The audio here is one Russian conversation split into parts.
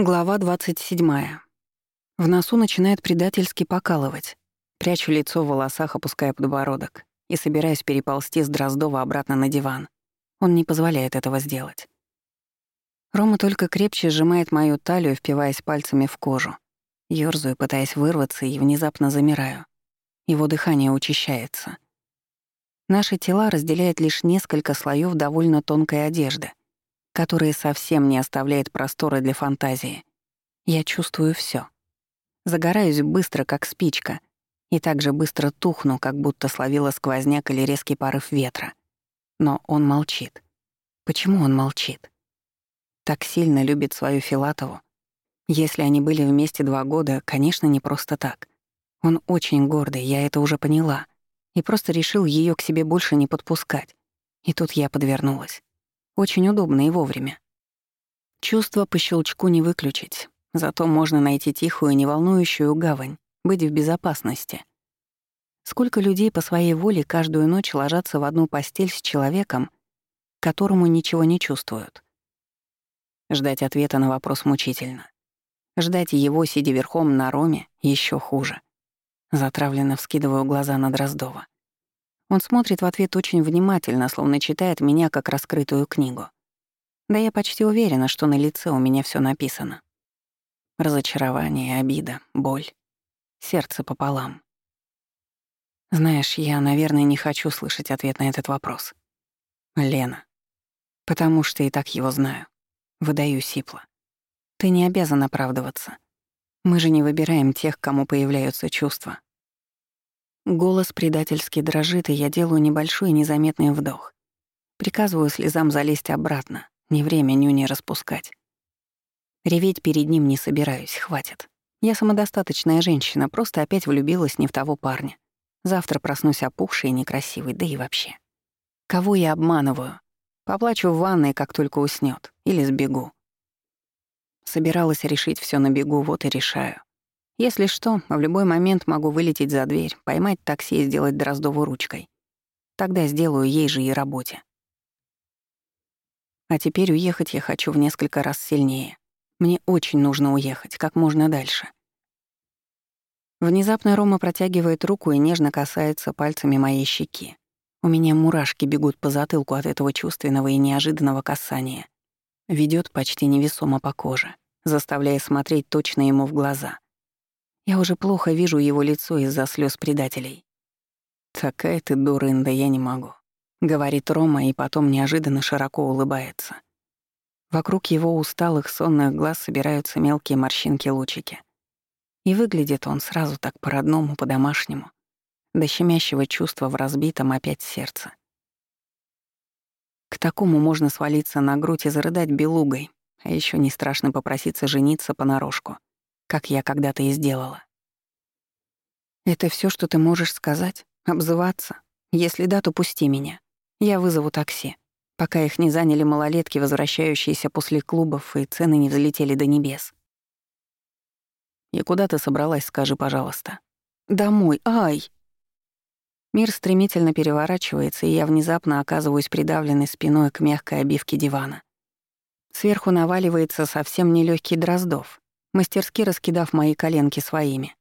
Глава 27. В носу начинает предательски покалывать. Прячу лицо в волосах, опуская подбородок и собираюсь переползти с Дроздова обратно на диван. Он не позволяет этого сделать. Рома только крепче сжимает мою талию, впиваясь пальцами в кожу. Ёрзаю, пытаясь вырваться, и внезапно замираю. Его дыхание учащается. Наши тела разделяет лишь несколько слоев довольно тонкой одежды которые совсем не оставляет простора для фантазии. Я чувствую все. Загораюсь быстро, как спичка, и так же быстро тухну, как будто словила сквозняк или резкий порыв ветра. Но он молчит. Почему он молчит? Так сильно любит свою Филатову. Если они были вместе два года, конечно, не просто так. Он очень гордый, я это уже поняла, и просто решил ее к себе больше не подпускать. И тут я подвернулась. Очень удобно и вовремя. Чувство по щелчку не выключить, зато можно найти тихую, неволнующую гавань, быть в безопасности. Сколько людей по своей воле каждую ночь ложатся в одну постель с человеком, которому ничего не чувствуют. Ждать ответа на вопрос мучительно. Ждать его, сидя верхом на роме, еще хуже. Затравленно вскидываю глаза на Дроздова. Он смотрит в ответ очень внимательно, словно читает меня как раскрытую книгу. Да я почти уверена, что на лице у меня все написано. Разочарование, обида, боль. Сердце пополам. Знаешь, я, наверное, не хочу слышать ответ на этот вопрос. Лена. Потому что и так его знаю. Выдаю сипло. Ты не обязан оправдываться. Мы же не выбираем тех, кому появляются чувства. Голос предательски дрожит, и я делаю небольшой незаметный вдох. Приказываю слезам залезть обратно, не время нюни распускать. Реветь перед ним не собираюсь, хватит. Я самодостаточная женщина, просто опять влюбилась не в того парня. Завтра проснусь опухшей и некрасивой, да и вообще. Кого я обманываю? Поплачу в ванной, как только уснёт, или сбегу. Собиралась решить всё на бегу, вот и решаю. Если что, в любой момент могу вылететь за дверь, поймать такси и сделать Дроздову ручкой. Тогда сделаю ей же и работе. А теперь уехать я хочу в несколько раз сильнее. Мне очень нужно уехать, как можно дальше. Внезапно Рома протягивает руку и нежно касается пальцами моей щеки. У меня мурашки бегут по затылку от этого чувственного и неожиданного касания. Ведет почти невесомо по коже, заставляя смотреть точно ему в глаза — я уже плохо вижу его лицо из-за слез предателей. «Такая ты дурында, я не могу», — говорит Рома и потом неожиданно широко улыбается. Вокруг его усталых сонных глаз собираются мелкие морщинки-лучики. И выглядит он сразу так по-родному, по-домашнему, до щемящего чувства в разбитом опять сердце. К такому можно свалиться на грудь и зарыдать белугой, а еще не страшно попроситься жениться понарошку — как я когда-то и сделала. «Это все, что ты можешь сказать? Обзываться? Если да, то пусти меня. Я вызову такси, пока их не заняли малолетки, возвращающиеся после клубов, и цены не взлетели до небес». «И куда ты собралась, скажи, пожалуйста?» «Домой, ай!» Мир стремительно переворачивается, и я внезапно оказываюсь придавленной спиной к мягкой обивке дивана. Сверху наваливается совсем нелегкий Дроздов, мастерски раскидав мои коленки своими.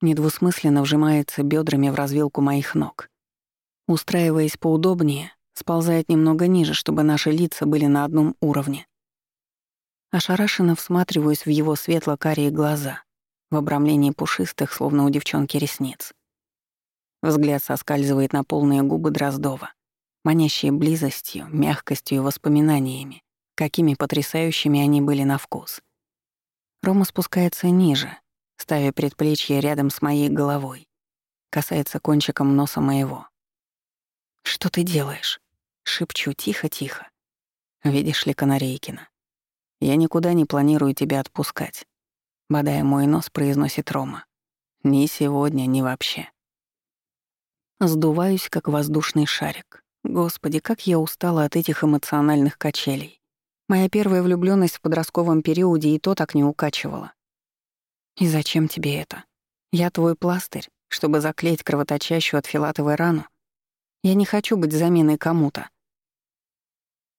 Недвусмысленно вжимается бедрами в развилку моих ног. Устраиваясь поудобнее, сползает немного ниже, чтобы наши лица были на одном уровне. Ошарашенно всматриваюсь в его светло-карие глаза, в обрамлении пушистых, словно у девчонки, ресниц. Взгляд соскальзывает на полные губы Дроздова, манящие близостью, мягкостью и воспоминаниями, какими потрясающими они были на вкус — Рома спускается ниже, ставя предплечье рядом с моей головой, касается кончиком носа моего. «Что ты делаешь?» — шепчу тихо-тихо. «Видишь ли, Канарейкина, я никуда не планирую тебя отпускать», — бодая мой нос, произносит Рома. «Ни сегодня, ни вообще». Сдуваюсь, как воздушный шарик. Господи, как я устала от этих эмоциональных качелей. Моя первая влюблённость в подростковом периоде и то так не укачивала. И зачем тебе это? Я твой пластырь, чтобы заклеить кровоточащую от филатовой рану. Я не хочу быть заменой кому-то.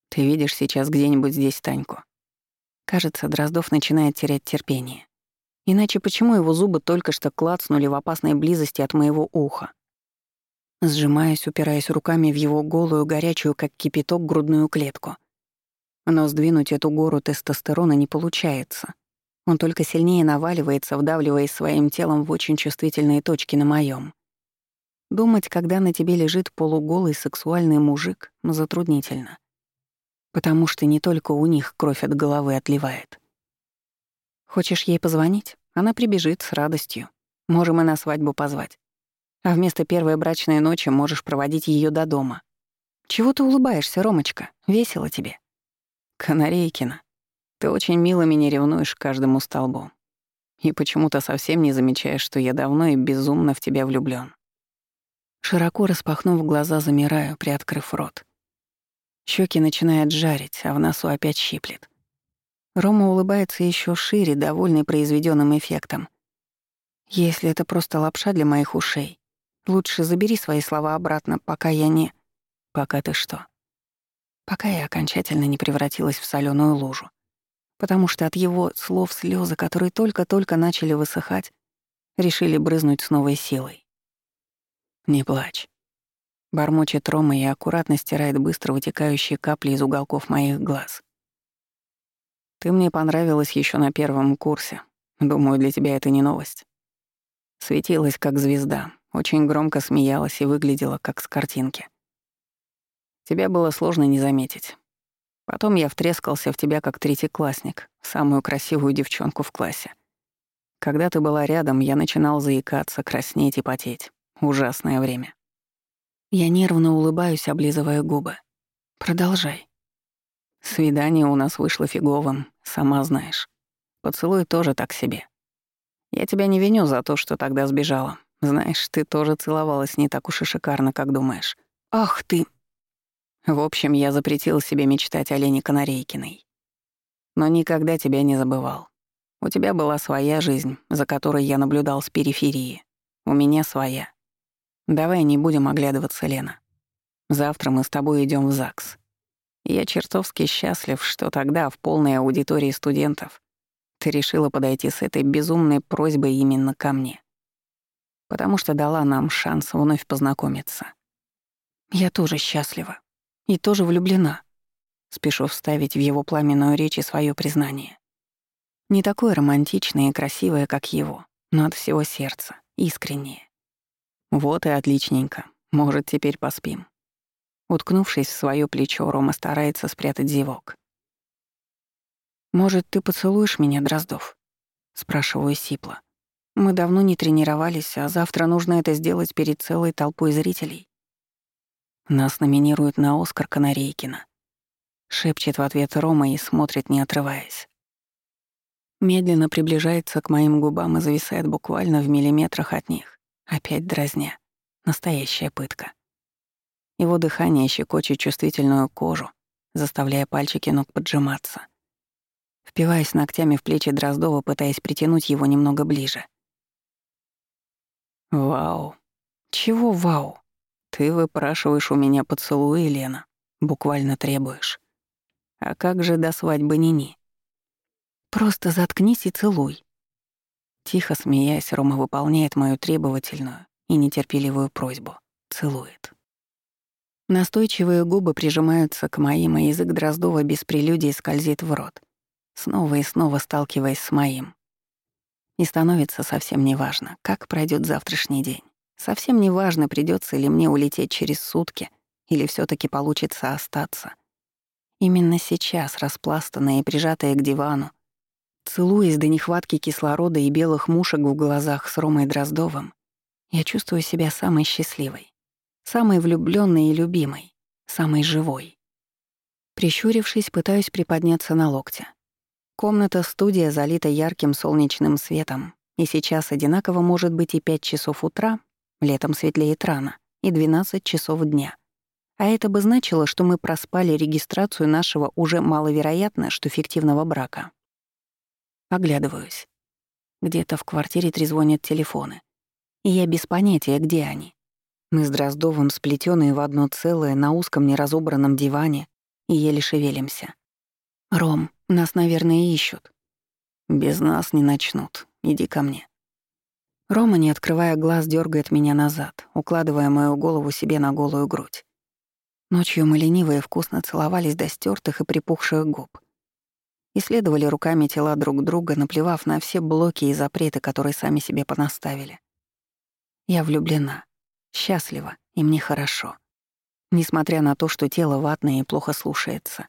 Ты видишь сейчас где-нибудь здесь Таньку? Кажется, Дроздов начинает терять терпение. Иначе почему его зубы только что клацнули в опасной близости от моего уха? Сжимаясь, упираясь руками в его голую, горячую, как кипяток, грудную клетку. Но сдвинуть эту гору тестостерона не получается. Он только сильнее наваливается, вдавливаясь своим телом в очень чувствительные точки на моем. Думать, когда на тебе лежит полуголый сексуальный мужик, затруднительно. Потому что не только у них кровь от головы отливает. Хочешь ей позвонить? Она прибежит с радостью. Можем и на свадьбу позвать. А вместо первой брачной ночи можешь проводить ее до дома. Чего ты улыбаешься, Ромочка? Весело тебе. Канарейкина, ты очень мило меня ревнуешь каждому столбу. И почему-то совсем не замечаешь, что я давно и безумно в тебя влюблён. Широко распахнув глаза, замираю, приоткрыв рот. Щеки начинают жарить, а в носу опять щиплет. Рома улыбается еще шире, довольный произведенным эффектом. Если это просто лапша для моих ушей, лучше забери свои слова обратно, пока я не... Пока ты что? Пока я окончательно не превратилась в соленую лужу. Потому что от его слов слезы, которые только-только начали высыхать, решили брызнуть с новой силой. «Не плачь». Бормочет Рома и аккуратно стирает быстро вытекающие капли из уголков моих глаз. Ты мне понравилась еще на первом курсе. Думаю, для тебя это не новость. Светилась как звезда, очень громко смеялась и выглядела как с картинки. Тебя было сложно не заметить. Потом я втрескался в тебя как третий классник, самую красивую девчонку в классе. Когда ты была рядом, я начинал заикаться, краснеть и потеть. Ужасное время. Я нервно улыбаюсь, облизывая губы. Продолжай. Свидание у нас вышло фиговым, сама знаешь. Поцелуй тоже так себе. Я тебя не виню за то, что тогда сбежала. Знаешь, ты тоже целовалась не так уж и шикарно, как думаешь. Ах ты! В общем, я запретил себе мечтать о Лене Канарейкиной. Но никогда тебя не забывал. У тебя была своя жизнь, за которой я наблюдал с периферии. У меня своя. Давай не будем оглядываться, Лена. Завтра мы с тобой идем в ЗАГС. Я чертовски счастлив, что тогда в полной аудитории студентов ты решила подойти с этой безумной просьбой именно ко мне. Потому что дала нам шанс вновь познакомиться. Я тоже счастлива. И тоже влюблена. Спешу вставить в его пламенную речь и своё признание. Не такое романтичное и красивое, как его, но от всего сердца, искреннее. Вот и отличненько. Может, теперь поспим. Уткнувшись в своё плечо, Рома старается спрятать зевок. «Может, ты поцелуешь меня, Дроздов?» — спрашиваю сипло. «Мы давно не тренировались, а завтра нужно это сделать перед целой толпой зрителей». «Нас номинируют на Оскар Канарейкина», — шепчет в ответ Рома и смотрит, не отрываясь. Медленно приближается к моим губам и зависает буквально в миллиметрах от них, опять дразня. Настоящая пытка. Его дыхание щекочет чувствительную кожу, заставляя пальчики ног поджиматься. Впиваясь ногтями в плечи Дроздова, пытаясь притянуть его немного ближе. «Вау! Чего вау? Ты выпрашиваешь у меня поцелуй, Лена. Буквально требуешь. А как же до свадьбы Нини? Просто заткнись и целуй». Тихо смеясь, Рома выполняет мою требовательную и нетерпеливую просьбу. Целует. Настойчивые губы прижимаются к моим, а язык Дроздова без прелюдии скользит в рот, снова и снова сталкиваясь с моим. И становится совсем неважно, как пройдет завтрашний день. Совсем неважно, придется ли мне улететь через сутки или все таки получится остаться. Именно сейчас, распластанная и прижатая к дивану, целуясь до нехватки кислорода и белых мушек в глазах с Ромой Дроздовым, я чувствую себя самой счастливой. Самой влюбленной и любимой, самой живой. Прищурившись, пытаюсь приподняться на локте. Комната-студия залита ярким солнечным светом, и сейчас одинаково может быть и 5 часов утра, летом светлеет рано, и 12 часов дня. А это бы значило, что мы проспали регистрацию нашего уже маловероятно, что фиктивного брака. Оглядываюсь. Где-то в квартире трезвонят телефоны. И я без понятия, где они. Мы с Дроздовым сплетённые в одно целое на узком неразобранном диване и еле шевелимся. «Ром, Нас, наверное, ищут. Без нас не начнут. Иди ко мне. Рома, не открывая глаз, дергает меня назад, укладывая мою голову себе на голую грудь. Ночью мы лениво и вкусно целовались до стертых и припухших губ. Исследовали руками тела друг друга, наплевав на все блоки и запреты, которые сами себе понаставили. Я влюблена, счастлива, и мне хорошо. Несмотря на то, что тело ватное и плохо слушается.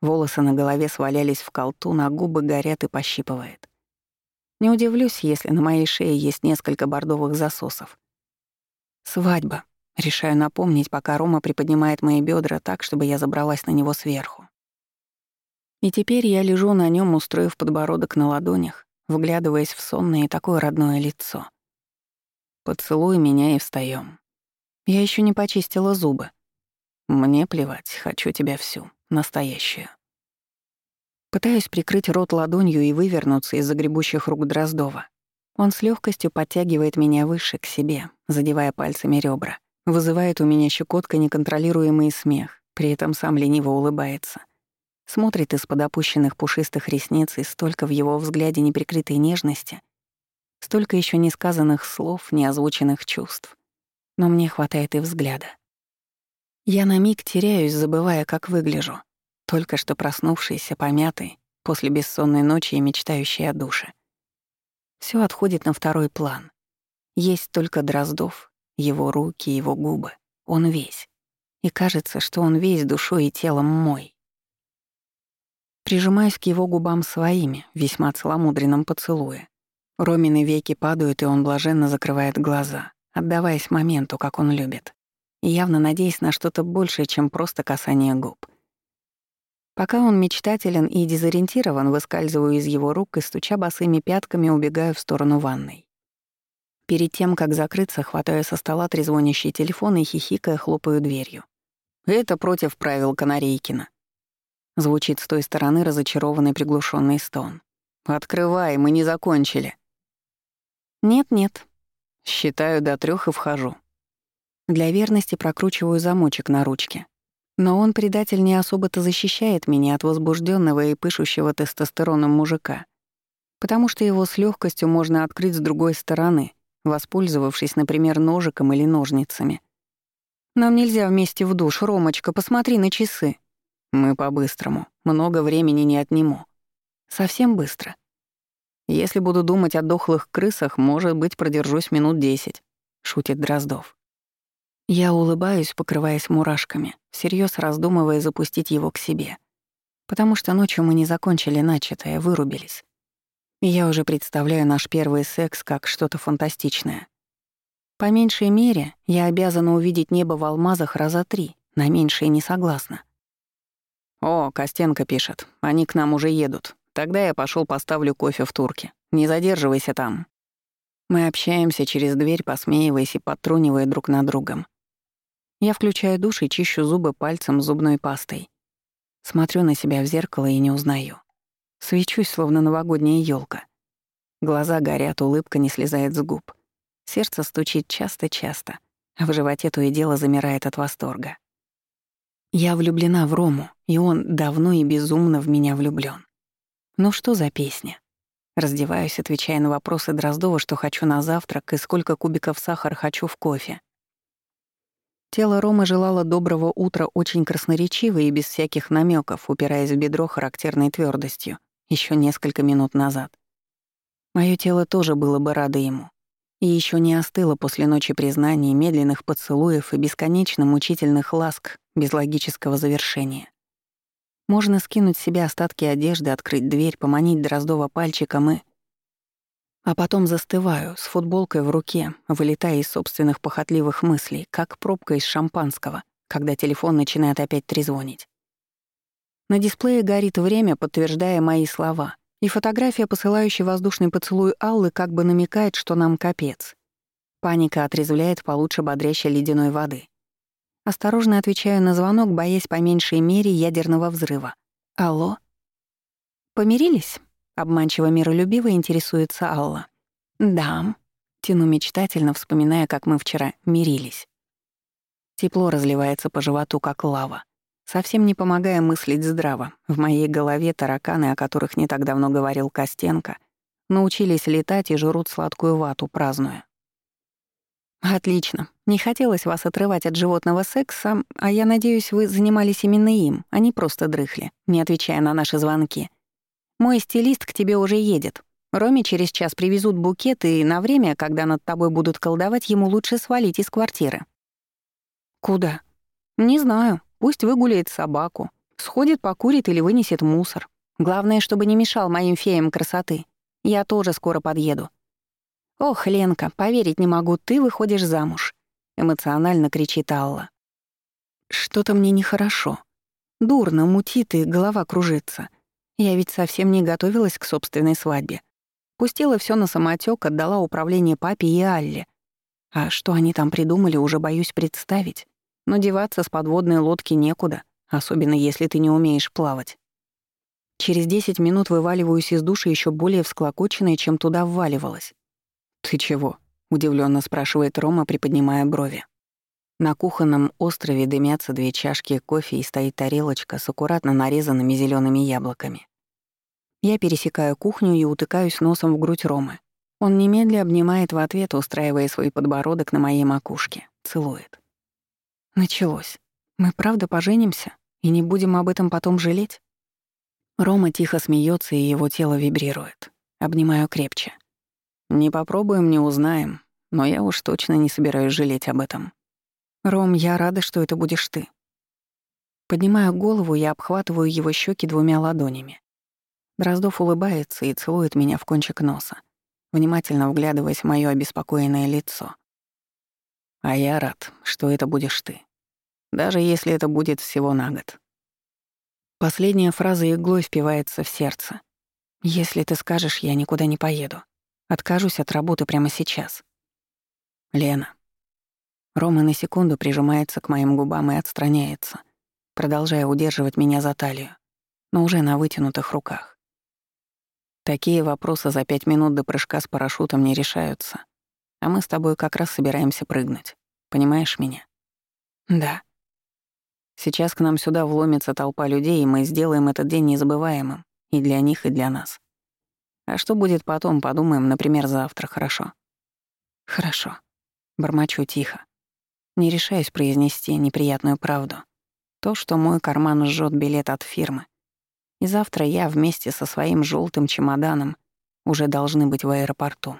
Волосы на голове свалялись в колту, на губы горят и пощипывает. Не удивлюсь, если на моей шее есть несколько бордовых засосов. Свадьба. Решаю напомнить, пока Рома приподнимает мои бедра так, чтобы я забралась на него сверху. И теперь я лежу на нем, устроив подбородок на ладонях, вглядываясь в сонное и такое родное лицо. Поцелуй меня и встаем. Я еще не почистила зубы. Мне плевать, хочу тебя всю, настоящую. Пытаюсь прикрыть рот ладонью и вывернуться из загребущих рук Дроздова. Он с легкостью подтягивает меня выше к себе, задевая пальцами ребра. Вызывает у меня щекотка неконтролируемый смех, при этом сам лениво улыбается. Смотрит из-под опущенных пушистых ресниц и столько в его взгляде неприкрытой нежности, столько еще несказанных слов, неозвученных чувств. Но мне хватает и взгляда. Я на миг теряюсь, забывая, как выгляжу только что проснувшийся, помятый, после бессонной ночи и мечтающий о душе. Все отходит на второй план. Есть только Дроздов, его руки, его губы. Он весь. И кажется, что он весь душой и телом мой. Прижимаюсь к его губам своими, весьма целомудренном поцелуе. Ромины веки падают, и он блаженно закрывает глаза, отдаваясь моменту, как он любит, и явно надеясь на что-то большее, чем просто касание губ — Пока он мечтателен и дезориентирован, выскальзываю из его рук и, стуча босыми пятками, убегаю в сторону ванной. Перед тем, как закрыться, хватаю со стола трезвонящий телефон и, хихикая, хлопаю дверью. «Это против правил Канарейкина». Звучит с той стороны разочарованный приглушенный стон. «Открывай, мы не закончили». «Нет-нет». Считаю до трех и вхожу. Для верности прокручиваю замочек на ручке. Но он, предатель, не особо-то защищает меня от возбужденного и пышущего тестостероном мужика, потому что его с легкостью можно открыть с другой стороны, воспользовавшись, например, ножиком или ножницами. «Нам нельзя вместе в душ, Ромочка, посмотри на часы». «Мы по-быстрому, много времени не отниму». «Совсем быстро». «Если буду думать о дохлых крысах, может быть, продержусь минут десять», — шутит Дроздов. Я улыбаюсь, покрываясь мурашками, всерьез раздумывая запустить его к себе. Потому что ночью мы не закончили начатое, вырубились. И я уже представляю наш первый секс как что-то фантастичное. По меньшей мере, я обязана увидеть небо в алмазах раза три, на меньшее не согласна. «О, Костенко пишет, они к нам уже едут. Тогда я пошел поставлю кофе в турке. Не задерживайся там». Мы общаемся через дверь, посмеиваясь и подтрунивая друг над другом. Я включаю душ и чищу зубы пальцем зубной пастой. Смотрю на себя в зеркало и не узнаю. Свечусь, словно новогодняя елка. Глаза горят, улыбка не слезает с губ. Сердце стучит часто-часто, а в животе то и дело замирает от восторга. Я влюблена в Рому, и он давно и безумно в меня влюблён. Ну что за песня? Раздеваюсь, отвечая на вопросы Дроздова, что хочу на завтрак и сколько кубиков сахара хочу в кофе. Тело Ромы желало доброго утра очень красноречиво и без всяких намеков, упираясь в бедро характерной твердостью, еще несколько минут назад. Мое тело тоже было бы радо ему. И еще не остыло после ночи признаний, медленных поцелуев и бесконечно мучительных ласк без логического завершения. Можно скинуть с себя остатки одежды, открыть дверь, поманить Дроздова пальчиком и а потом застываю, с футболкой в руке, вылетая из собственных похотливых мыслей, как пробка из шампанского, когда телефон начинает опять трезвонить. На дисплее горит время, подтверждая мои слова, и фотография, посылающая воздушный поцелуй Аллы, как бы намекает, что нам капец. Паника отрезвляет получше бодрящей ледяной воды. Осторожно отвечаю на звонок, боясь по меньшей мере ядерного взрыва. «Алло?» «Помирились?» Обманчиво миролюбиво интересуется Алла. «Да», — тяну мечтательно, вспоминая, как мы вчера мирились. Тепло разливается по животу, как лава. Совсем не помогая мыслить здраво, в моей голове тараканы, о которых не так давно говорил Костенко, научились летать и жрут сладкую вату, празднуя. «Отлично. Не хотелось вас отрывать от животного секса, а я надеюсь, вы занимались именно им, а не просто дрыхли, не отвечая на наши звонки. Мой стилист к тебе уже едет. Роме через час привезут букет, и на время, когда над тобой будут колдовать, ему лучше свалить из квартиры». «Куда?» «Не знаю. Пусть выгуляет собаку, сходит, покурит или вынесет мусор. Главное, чтобы не мешал моим феям красоты. Я тоже скоро подъеду. «Ох, Ленка, поверить не могу, ты выходишь замуж», — эмоционально кричит Алла. «Что-то мне нехорошо. Дурно, мутит и голова кружится. Я ведь совсем не готовилась к собственной свадьбе. Пустила все на самотек, отдала управление папе и Алле. А что они там придумали, уже боюсь представить. Но деваться с подводной лодки некуда, особенно если ты не умеешь плавать. Через 10 минут вываливаюсь из души еще более всклокоченной, чем туда вваливалась. «Ты чего?» — удивленно спрашивает Рома, приподнимая брови. На кухонном острове дымятся две чашки кофе и стоит тарелочка с аккуратно нарезанными зелеными яблоками. Я пересекаю кухню и утыкаюсь носом в грудь Ромы. Он немедля обнимает в ответ, устраивая свой подбородок на моей макушке. Целует. Началось. Мы правда поженимся? И не будем об этом потом жалеть? Рома тихо смеется, и его тело вибрирует. Обнимаю крепче. Не попробуем, не узнаем, но я уж точно не собираюсь жалеть об этом. Ром, я рада, что это будешь ты. Поднимаю голову и обхватываю его щеки двумя ладонями. Дроздов улыбается и целует меня в кончик носа, внимательно вглядываясь в моё обеспокоенное лицо. А я рад, что это будешь ты даже если это будет всего на год. Последняя фраза иглой впивается в сердце. «Если ты скажешь, я никуда не поеду. Откажусь от работы прямо сейчас». «Лена». Рома на секунду прижимается к моим губам и отстраняется, продолжая удерживать меня за талию, но уже на вытянутых руках. Такие вопросы за пять минут до прыжка с парашютом не решаются, а мы с тобой как раз собираемся прыгнуть. Понимаешь меня? Да. Сейчас к нам сюда вломится толпа людей, и мы сделаем этот день незабываемым и для них, и для нас. А что будет потом, подумаем, например, завтра, хорошо? Хорошо. Бормочу тихо. Не решаюсь произнести неприятную правду. То, что мой карман жжет билет от фирмы. И завтра я вместе со своим желтым чемоданом уже должны быть в аэропорту.